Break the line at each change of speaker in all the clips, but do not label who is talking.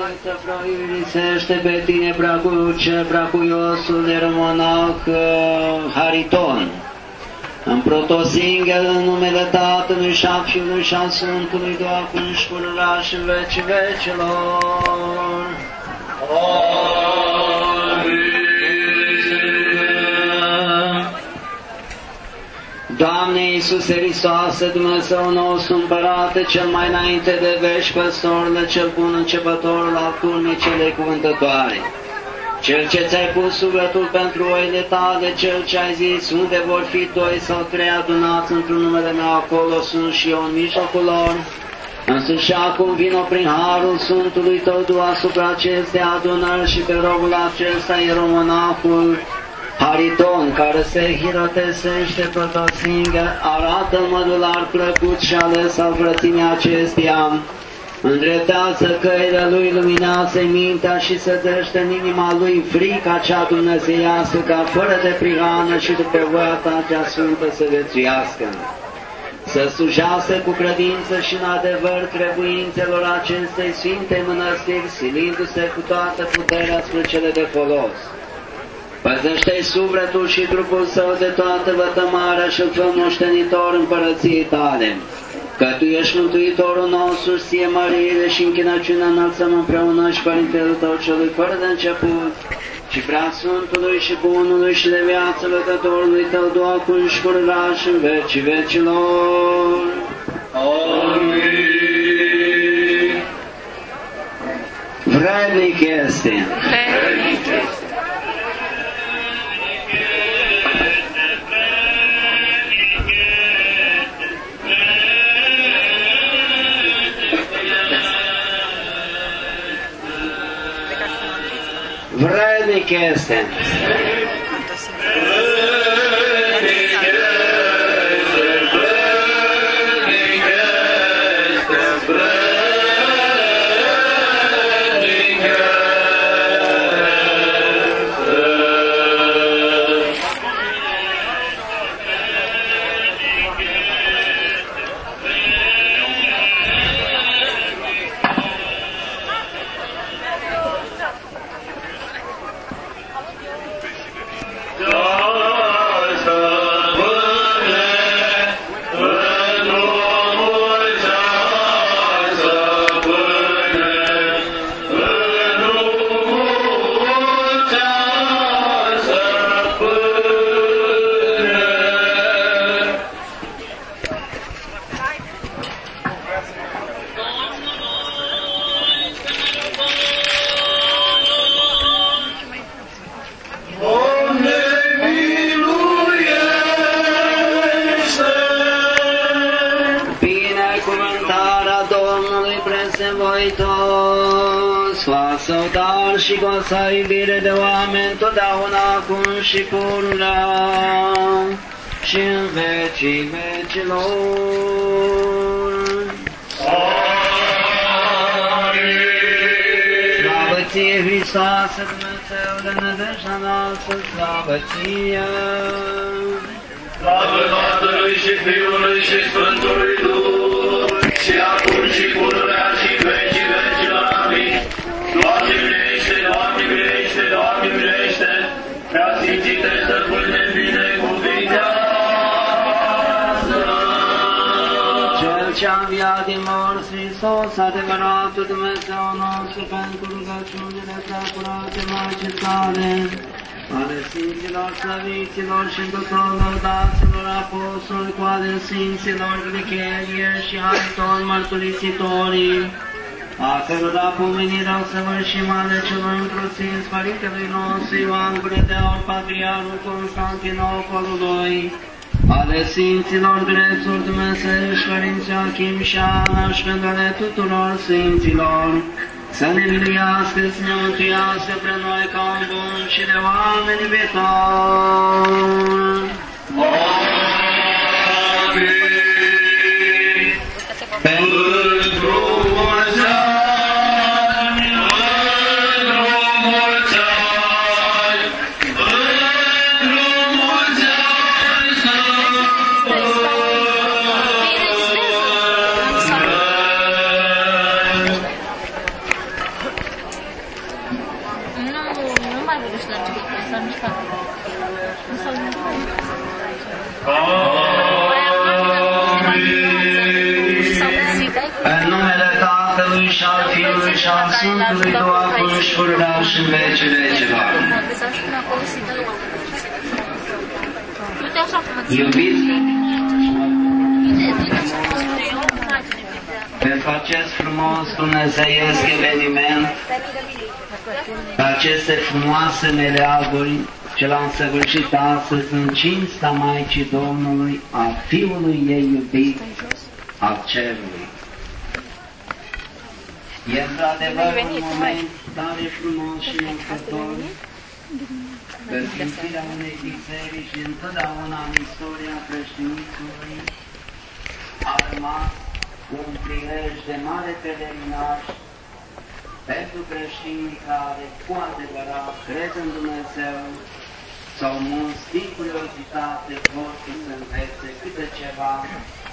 Sfântului de să proirisește pe tine, preacuce, preacuiosul iermonah Hariton. În protosinghel, în numele Tatălui și a Fiului și a Sfântului, doar acum și pururea și în vecii vecilor. Doamne Iisuse Hristoase, Dumnezeu nostru împărate, cel mai înainte de vești, păstorile, cel bun începător la culmii cele cuvântătoare. Cel ce ți-ai pus sufletul pentru oile tale, cel ce ai zis, unde vor fi doi sau trei adunați într-un numele meu, acolo sunt și eu în mijlocul lor. Însă și acum vino prin harul Sfântului tău tu asupra acestei adunări și pe robul acesta e romonahul Hariton, care se hirotesește protosingă, arată mădular plăcut și ales al frățimii acesteia, îndreptează căile lui, luminează mintea și se dăște în inima lui frica cea dumnezeiască, ca fără de prihană și după voia ta cea sfântă să viețuiască. Să slujească cu credință și în adevăr trebuințelor acestei sfinte mănăstiri, silindu-se cu toată puterea spre cele de folos. Păzește-i sufletul și trupul său de toată vătămarea și fă moștenitor împărăției tale. Că Tu ești Mântuitorul nostru, ție mărire și închinăciunea înălțăm împreună și Părintele Tău celui fără de început, și prea Sfântului și Bunului și de viață Văcătorului Tău, Du acum și curra și în vecii vecilor.
Amin.
Vrednic este.
Vrednic este.
Vrednic este. Binecuvântarea dar și goța iubire de oameni, totdeauna acum și pururea și în vecii vecilor. Slavă ție, Hristoase, Dumnezeu de nădejdea noastră, slavă ție!
Slavă Tatălui și Fiului și Sfântului Duh,
Hristos, adevăratul Dumnezeu nostru, pentru rugăciunile prea curate Maicii tale, ale Sfinților, Slăviților și tuturor daților apostoli, cu ale Sfinților, Glicherie și Hariton, mărturisitorii, a cărora pomenirea o săvârșim ale celor încruțiți, Părintelui nostru Ioan Gură de Aur, Patriarul Constantinopolului, ale Sfinților Grețuri Dumnezeu, Părinții Achim și Ana și pentru ale tuturor Sfinților, să ne miluiască, să ne mântuiască pe noi ca un bun și de oameni viitori. Sfântului Duh, acum și pururea și în vecii vecilor.
Du-te așa cum îți
Iubiți
Du-te așa cum îți eu, imagine,
pentru acest frumos dumnezeiesc eveniment, pe aceste frumoase meleaguri ce l-am săvârșit astăzi în cinsta Maicii Domnului, a Fiului ei iubit, al Cerului. E într-adevăr un moment tare frumos și încător că sfințirea unei biserici întotdeauna în istoria creștinismului a rămas un prilej de mare pelerinaj pentru creștinii care cu adevărat cred în Dumnezeu sau mulți din curiozitate vor să se învețe câte ceva,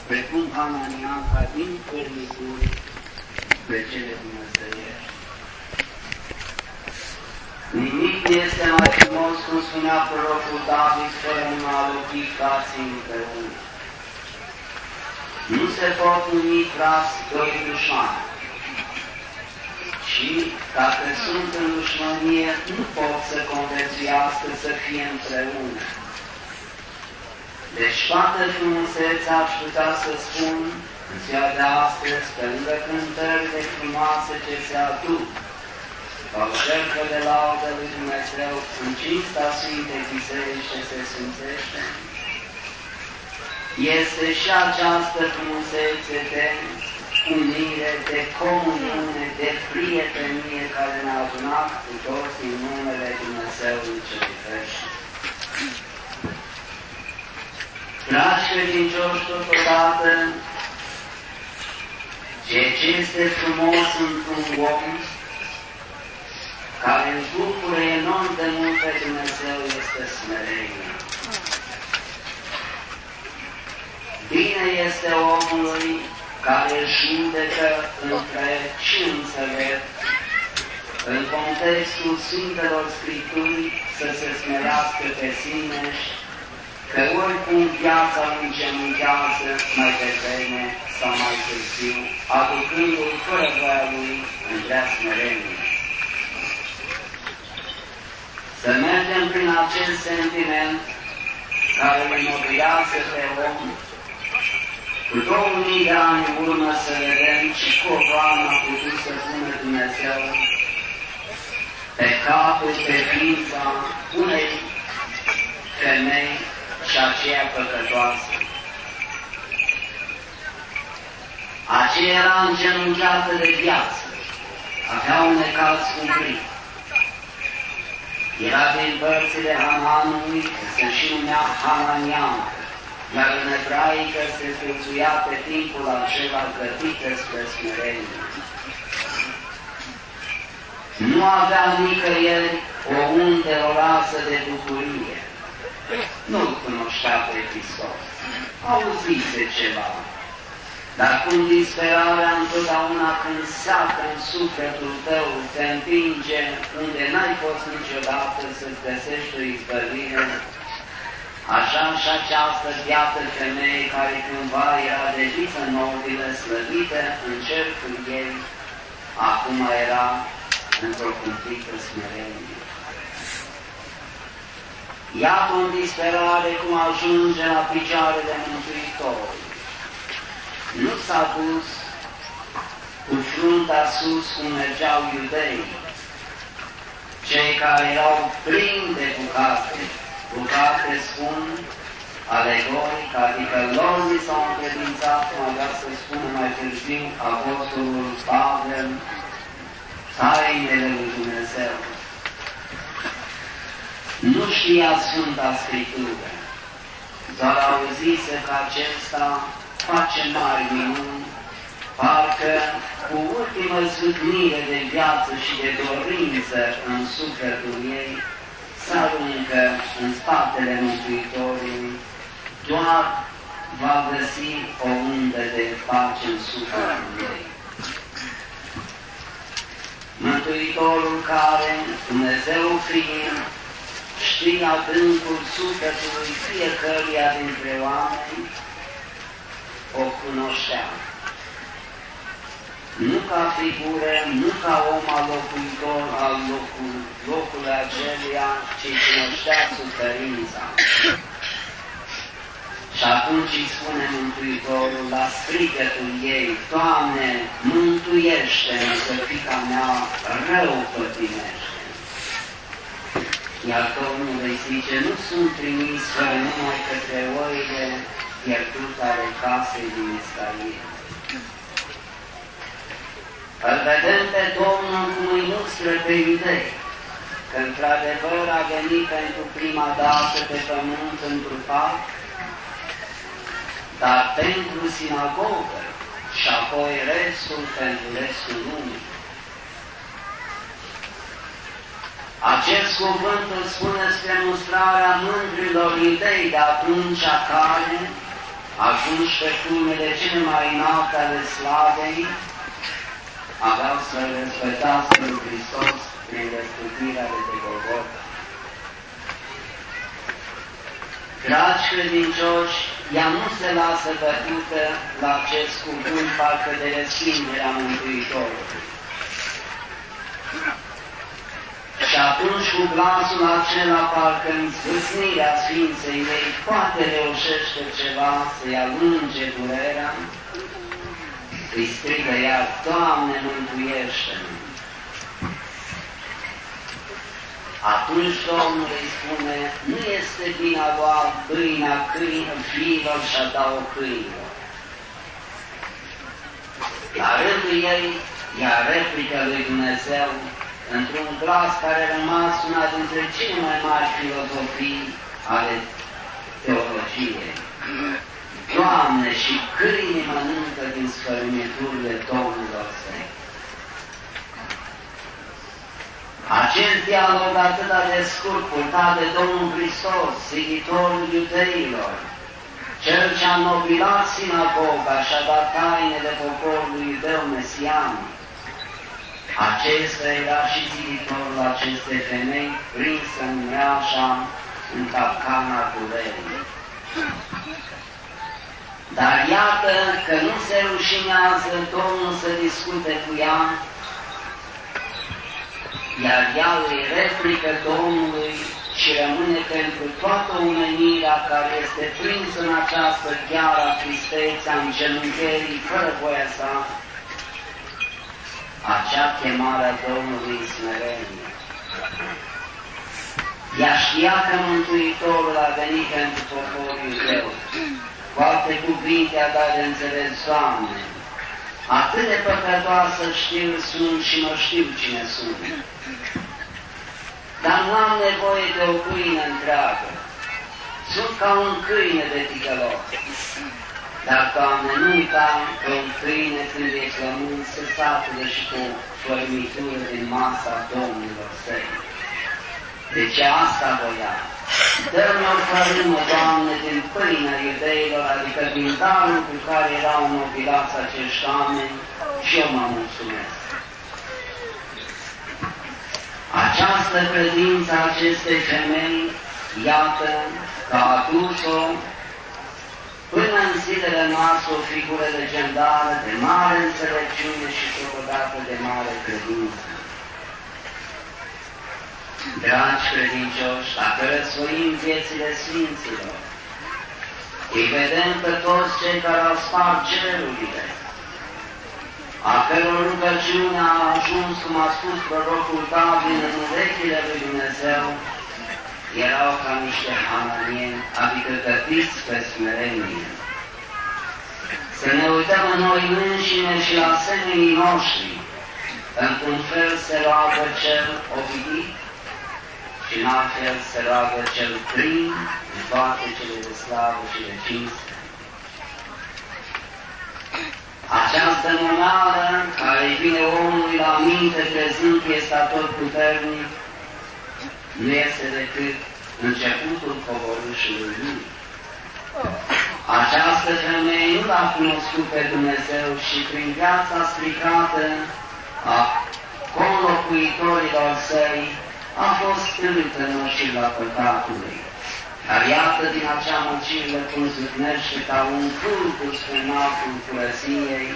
precum Ananianca din fărnicuri pe cele dumnezeiești. Nimic nu este mai frumos, cum spunea prorocul David, fără un alochi frații împreună. Nu se pot numi frați doi dușmani. Și dacă sunt în dușmănie, nu pot să conviețuiască să fie împreună. Deci toată frumusețea aș putea să spun în ziua de astăzi, pe lângă cântările frumoase ce se aduc, ca o jertfă de laudă lui Dumnezeu, în cinsta Sfintei Biserici ce se sfințește, este și această frumusețe de unire, de comuniune, de prietenie care ne-a adunat cu toți în numele Dumnezeului cel Crește. Dragi credincioși, totodată, ceea ce este frumos într-un om care își bucură enorm de mult pe Dumnezeu este smerenia. Bine este omului care judecă între și înțeleg în contextul Sfintelor Scripturi să se smerească pe sine că oricum viața îl îngenunchează mai devreme sau mai târziu, aducându-l fără voia lui în vrea smerenie. Să mergem prin acest sentiment care îl imobilează pe om cu 2000 de ani în urmă să vedem ce covan a putut să pună Dumnezeu pe capul, pe ființa unei femei și aceea păcătoasă. Aceea era îngenunchiată de viață, avea un necaz cumplit. Era din părțile Hananului, se și numea Hananiancă iar în ebraică se sfințuia pe timpul acela gătit spre smerenie. Nu avea nicăieri o unde o lasă de bucurie. Nu-L cunoștea pe Hristos. Auzise ceva. Dar cum disperarea întotdeauna când sacă în sufletul tău, te împinge unde n-ai fost niciodată să-ți găsești o izbăvire, Așa și această viață femeie care cândva era de viță nobilă, slăvită în cercul ei, acum era într-o cumplită smerenie. Iată în disperare cum ajunge la picioarele Mântuitorului. Nu s-a dus cu frunta sus cum mergeau iudeii, cei care erau plini de bucate, cu care spun alegoric, adică lor mi s-au încredințat, cum avea să spun mai târziu, Apostolul Pavel, tainele lui Dumnezeu. Nu știa Sfânta Scriptură, dar auzise că acesta face mari minuni, parcă cu ultimă zâcnire de viață și de dorință în sufletul ei, se aruncă în spatele Mântuitorului, doar va găsi o undă de pace în sufletul ei. Mântuitorul care, Dumnezeu fiind, știe adâncul sufletului fiecăruia dintre oameni, o cunoștea. nu ca figură, nu ca om al locuitor al locul, locului aceluia, ci cunoștea suferința. Și atunci îi spune Mântuitorul la strigătul ei, Doamne, mântuiește-mă că fica mea rău pătimește. Iar Domnul îi zice, nu sunt trimis fără numai către oile pierdute ale casei din Israel. Îl vedem pe Domnul cum îi mustră pe iudei, că într-adevăr a venit pentru prima dată pe pământ întrupat, dar pentru sinagogă și apoi restul pentru restul lumii. Acest cuvânt îl spune spre mustrarea mândrilor idei de atunci care, atunci pe culmele cele mai înalte ale slavei, aveau să respectați pe Hristos prin răsputirea de pe Golgota. Dragi credincioși, ea nu se lasă bătută la acest cuvânt parcă de respingerea Mântuitorului. Și atunci cu glasul acela, parcă în sfârșnirea Sfinței ei, poate reușește ceva să-i alunge durerea, îi strigă iar, Doamne, mântuiește-mă! Atunci Domnul îi spune, nu este bine a lua pâinea fiilor și a da-o câinilor. La rândul ei, ea replică lui Dumnezeu, într-un glas care a rămas una dintre cele mai mari filozofii ale teologiei. Doamne, și câinii mănâncă din sfărâmiturile Domnilor săi. Acest dialog atât de scurt, purtat de Domnul Hristos, ziditorul iudeilor, cel ce a nobilat sinagoga și a dat tainele poporului iudeu mesianic, acesta era și ziditorul acestei femei prinsă în mreașa, în capcana durerii. Dar iată că nu se rușinează Domnul să discute cu ea, iar ea îi replică Domnului și rămâne pentru toată omenirea care este prinsă în această chiară a tristețea în genuncherii fără voia sa, acea chemare a Domnului smerenie. Ea știa că Mântuitorul a venit pentru poporul iudeu. Cu alte cuvinte a dat de înțeles, Doamne, atât de păcătoasă știu sunt și nu știu cine sunt. Dar nu am nevoie de o câine întreagă. Sunt ca un câine de ticălos. Dar, Doamne, nu uita că un câine când e flământ se satură și cu flămitură din masa Domnilor săi. Deci asta voia. Dă-mi o fărâmă, Doamne, din pâinea iudeilor, adică din darul cu care erau nobilați acești oameni și eu mă mulțumesc. Această credință a acestei femei, iată, că a adus-o până în zilele noastre o figură legendară de mare înțelepciune și totodată de mare credință. Dragi credincioși, dacă răsfoim viețile Sfinților, îi vedem pe toți cei care au spart cerurile, a căror rugăciune a ajuns, cum a spus prorocul David, în urechile lui Dumnezeu, erau ca niște hananieni, adică gătiți pe smerenie. Să ne uităm în noi înșine și la semenii noștri, într-un fel se roagă cel obilit și în alt fel se roagă cel prim în toate cele de slavă și de cinste. Această monală care îi vine omului la minte crezând că este atot puternic, nu este decât începutul coborâșului lui. Această femeie nu l-a cunoscut pe Dumnezeu și prin viața stricată a conlocuitorilor săi a fost stâltă în la păcatului. Dar iată din acea măcire cum zâcnește ca un fulgur spre înaltul curăției,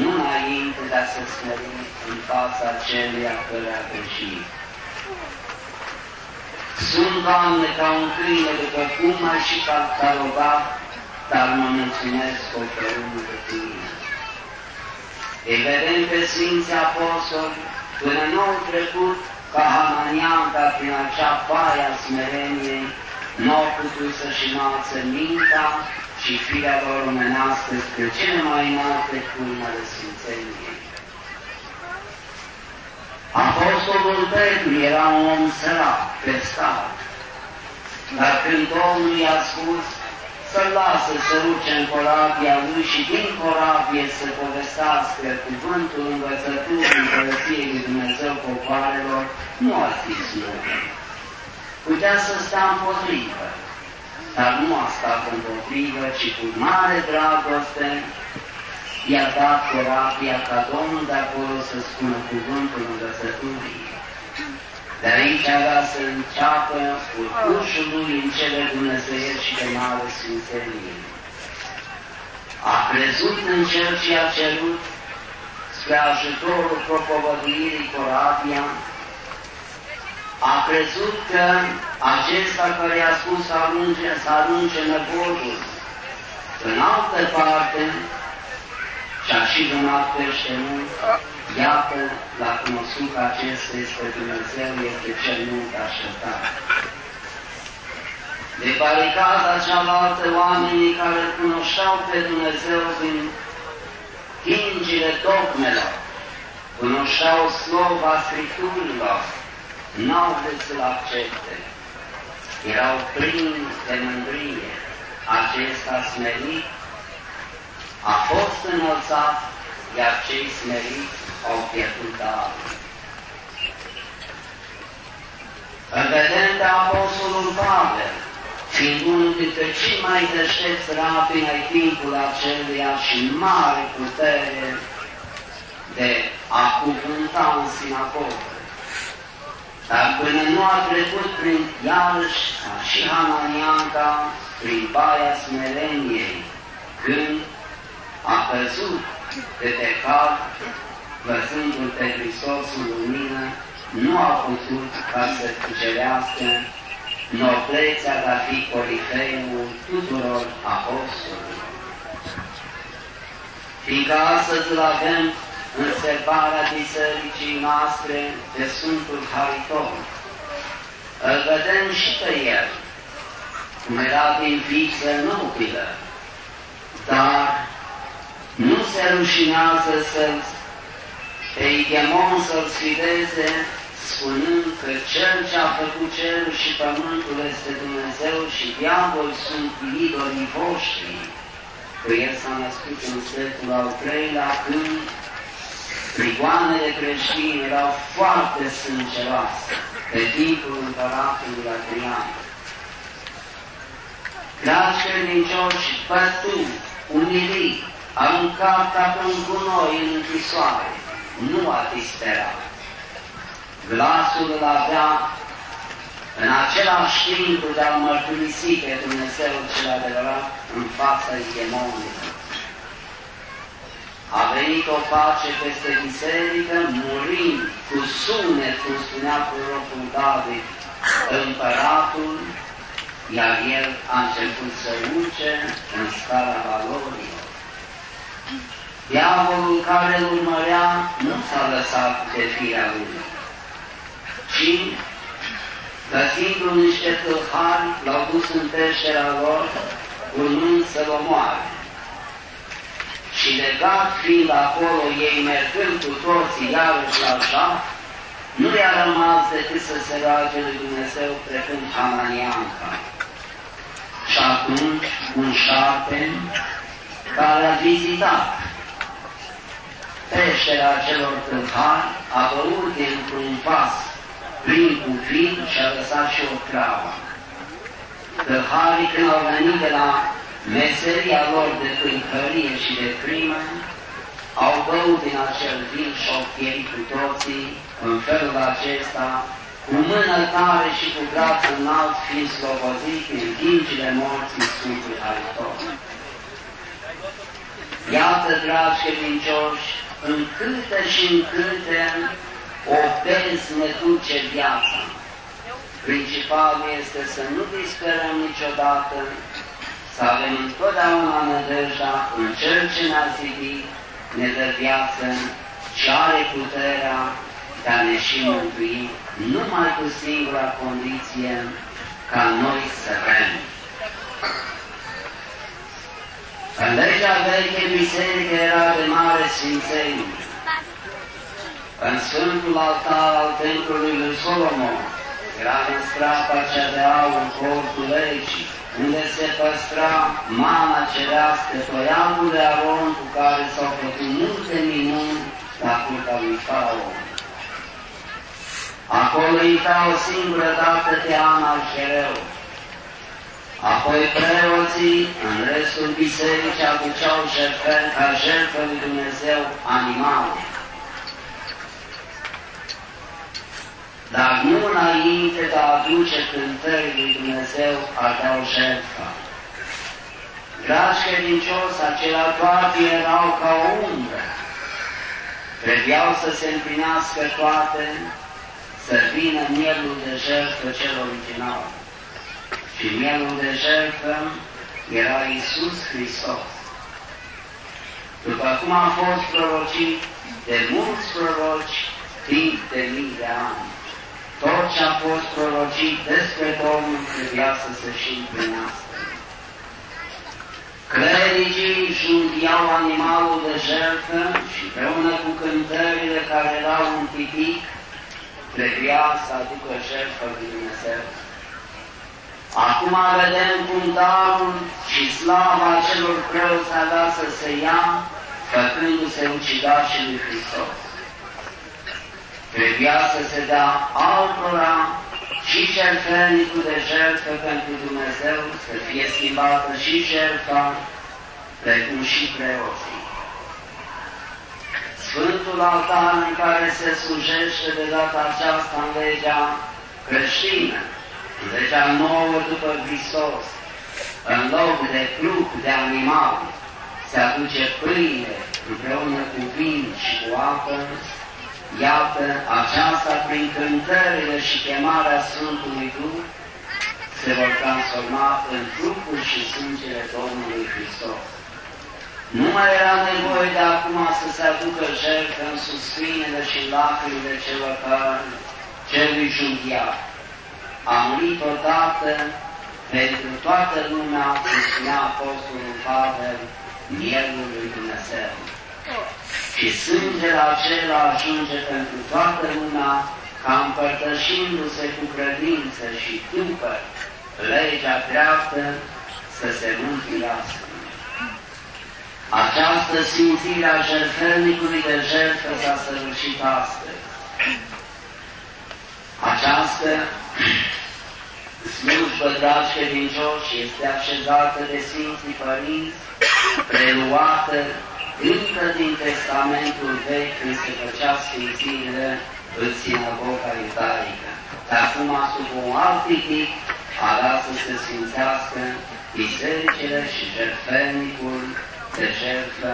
nu înainte de a se smeri în fața celuia care a greșit. Sunt, Doamne, ca un câine după cum ai și ca carogat, dar mă mulțumesc operând de Tine. Îi vedem pe Sfinții Apostoli, până nou trecut, ca Hananianca prin acea paie a smereniei, nu au putut să-și înalță mintea și firea lor omenească spre cele mai înalte culme ale Sfințeniei. Apostolul Petru era un om sărac, pescar, dar când Domnul i-a spus să lasă să ruce în corabia lui și din corabie să povestească cuvântul învățăturii Împărăției lui Dumnezeu popoarelor, nu a zis nu. Putea să stea împotrivă, dar nu a stat împotrivă, ci cu mare dragoste i-a dat corabia ca Domnul de acolo să spună cuvântul învățăturii. De aici avea să înceapă urcușul lui în cele dumnezeiești și de mare sfințenie. A crezut în cel ce a cerut spre ajutorul propovăduirii corabia, a crezut că acesta care i-a spus să arunce, să arunce năvodul în altă parte și-a și donat pește mult, iată, l-a cunoscut că acesta este Dumnezeu, este cel mult așteptat. De baricada cealaltă, oamenii care cunoșteau pe Dumnezeu din tingile dogmelor, cunoșteau slova Scripturilor, n-au vrut să-L accepte. Erau plini de mândrie. Acesta smerit a fost înălțat, iar cei smeriți au pierdut darul. Îl vedem pe Apostolul Pavel, fiind unul dintre cei mai deștepți rabini ai timpului aceluia și mare putere de a cuvânta în sinagogă. Dar până nu a trecut prin iarăși și Hananianca, prin baia smereniei, când a căzut de pecat, văzându-L pe Hristos în lumină, nu a putut ca să cucerească noblețea de a fi corifeul tuturor apostolilor. Fiindcă astăzi îl avem în servarea bisericii noastre de Sfântul Hariton, îl vedem și pe el, cum era din viță nobilă, dar nu se rușinează să-l pe Igemon să-l sfideze, spunând că Cel ce a făcut cerul și pământul este Dumnezeu și diavol sunt idolii voștri, că El s-a născut în secolul al treilea, când prigoanele creștine erau foarte sângeroase pe timpul împăratului Adrian. Dragi credincioși, bătut, umilit, aruncat ca pe un gunoi în închisoare, nu a disperat. Glasul îl avea în același timp de a mărturisi pe Dumnezeu cel adevărat în fața demonilor. A venit o pace peste biserică, murind cu sunet, cum spunea prorocul David, împăratul, iar el a început să urce în scala valorilor. Diavolul care îl urmărea nu s-a lăsat de firea lui, ci, găsindu-l niște tâlhari, l-au dus în peștera lor, urmând să-l omoare. Și legat fiind acolo, ei mergând cu toții iarăși la șaf, nu i-a rămas decât să se roage lui Dumnezeu precând Hananianca. Și atunci un șarpe care a vizitat peștera celor tâlhari a băut dintr-un vas plin cu vin și a lăsat și o travă. Tâlharii când au venit de la meseria lor de tâlhărie și de crimă, au băut din acel vin și au pierit cu toții în felul acesta, cu mână tare și cu brațul înalt fiind slobozit în ghingile morții Sfântului Haritos. Iată, dragi credincioși, în câte și în câte ofenzi ne duce viața. Principalul este să nu disperăm niciodată, să avem întotdeauna nădejdea în Cel ce ne-a zidit, ne dă viață și are puterea de a ne și mântui, numai cu singura condiție ca noi să vrem. În legea veche biserică era de mare sfințenie. În Sfântul Altar al Templului lui Solomon era în strapa cea de aur cortul legii, unde se păstra mana cerească, toiagul de aron cu care s-au făcut multe minuni la curtea lui Faraon. Acolo intra o singură dată pe an al Chereu. Apoi preoții, în restul bisericii, aduceau jertfe, ca jertfă lui Dumnezeu animale. Dar nu înainte de a aduce cântării lui Dumnezeu aveau jertfa. Dragi credincios, acelea toate erau ca o umbră. Trebuiau să se împlinească toate, să vină mielul de jertfă cel original. Și mielul de jertfă era Isus Hristos. După cum a fost prorocit de mulți proroci timp de mii de ani, tot ce a fost prorocit despre Domnul trebuia să se și împlinească. Clericii jundiau animalul de jertfă și împreună cu cântările care erau un pitic, trebuia să aducă jertfă lui Dumnezeu. Acum vedem cum darul și slava celor preoți avea să se ia, făcându-se ucigașii lui Hristos. Trebuia să se dea altora și jertfelnicul de jertfă pentru Dumnezeu, să fie schimbată și jertfa, precum și preoții. Sfântul altar în care se slujește de data aceasta în legea creștină, în legea nouă după Hristos, în loc de pluc de animal, se aduce pâine împreună cu vin și cu apă, Iată, aceasta prin cântările și chemarea Sfântului Duh se vor transforma în trupul și sângele Domnului Hristos. Nu mai era nevoie de acum să se aducă jertfă în suspinele și lacrimile celor care celui junghiat. A murit odată pentru toată lumea, cum spunea Apostolul Pavel, Mielul lui Dumnezeu și sângele acela ajunge pentru toată lumea ca împărtășindu-se cu credință și după legea dreaptă să se mântuiască. Această simțire a jertfelnicului de jertfă s-a săvârșit astăzi. Această slujbă, dragi credincioși, este așezată de Sfinții Părinți, preluată încă din Testamentul Vechi, când se făcea sfințire în sinagoga iudaică. Dar acum, sub un alt pitic, avea să se sfințească bisericile și jertfelnicul de jertfă,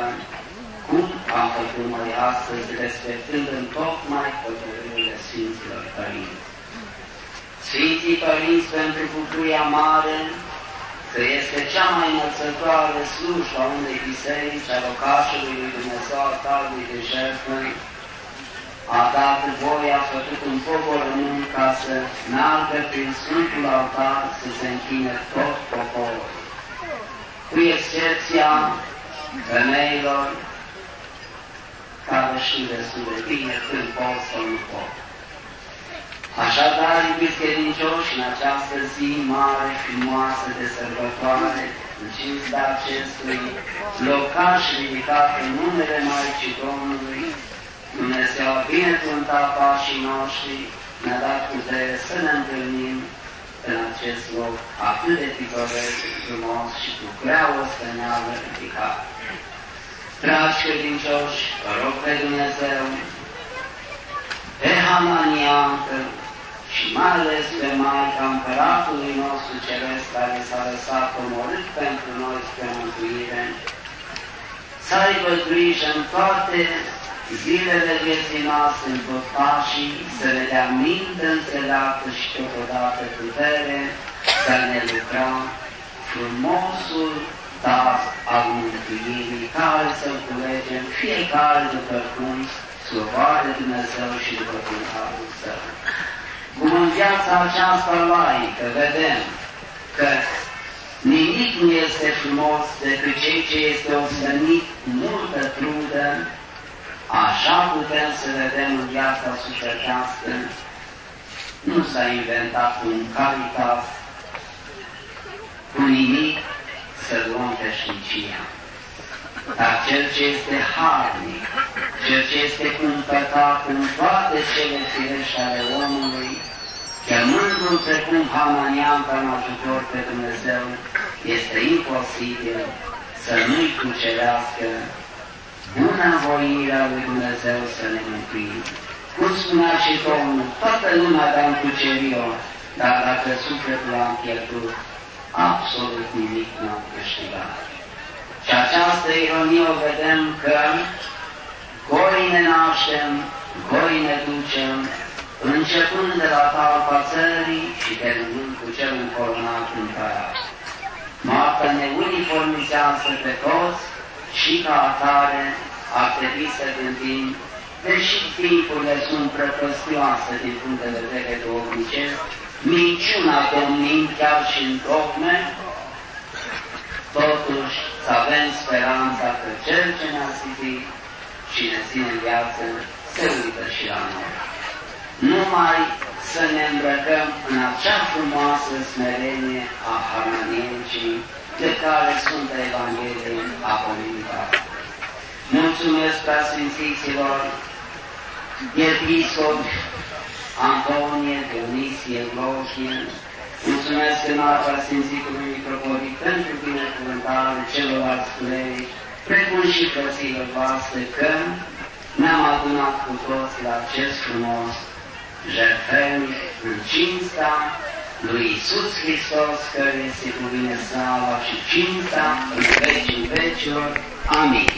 cum am făcut noi astăzi, respectând în tocmai hotărârile Sfinților Părinți. Sfinții Părinți pentru bucuria mare că este cea mai înălțătoare slujba unei biserici a locașului lui Dumnezeu altarului de jertfă, a dat voia, a făcut un poporământ ca să meargă prin Sfântul altar să se închine tot poporul. Cu excepția femeilor care știu destul de bine când pot sau nu pot. Așadar, iubiți credincioși, în această zi mare, frumoasă de sărbătoare, în cinsta acestui locaș ridicat în numele Maicii Domnului, Dumnezeu a binecuvântat pașii noștri, ne-a dat putere să ne întâlnim în acest loc atât de pitoresc, frumos și cu prea o stăneală ridicat. Dragi credincioși, vă rog pe Dumnezeu, pe Hamaniancă, și mai ales pe Maica Împăratului nostru Ceresc, care s-a lăsat omorât pentru noi spre mântuire, să aibă grijă în toate zilele vieții noastre, în tot pașii, să ne dea minte înțeleaptă și totodată putere, să ne lucrăm frumosul dar al mântuirii, care să-l culegem fiecare după cum slobare Dumnezeu și după cuvântul Său. Cum în viața aceasta laică vedem că nimic nu este frumos decât cei ce este ostenit multă trudă, așa putem să vedem în viața sufletească. Nu s-a inventat un caritas cu nimic să luăm veșnicia. Dar cel ce este harnic, cel ce este cumpătat în toate cele firești ale omului, chemându-l precum Hananian în ajutor pe Dumnezeu, este imposibil să nu-i cucerească buna voirea lui Dumnezeu să ne mântuim. Cum spunea și Domnul, toată lumea de-am cucerit-o, dar dacă sufletul am pierdut, absolut nimic nu am câștigat. Și această ironie o vedem că goi ne naștem, goi ne ducem, începând de la talpa țării și terminând cu cel încoronat împărat. Moartea ne uniformizează pe toți și ca atare ar trebui să gândim, deși timpurile sunt prăpăstioase din punct de vedere duhovnicesc, minciuna domnind chiar și în dogme, totuși să avem speranța că Cel ce ne-a zidit și ne ține în viață se uită și la noi. Numai să ne îmbrăcăm în acea frumoasă smerenie a harmonicii de care Sfânta Evanghelie a comunicat. Mulțumesc preasfințiților, episcopi, Antonie, Dionisie, Glosie, mulțumesc în alta Sfințitului Mitropolit pentru binecuvântare celorlalți lei, precum și frăților voastre că ne-am adunat cu toți la acest frumos jertfenic în cinsta lui Iisus Hristos, care se cuvine slava și cinsta în vecii vecilor. Amin.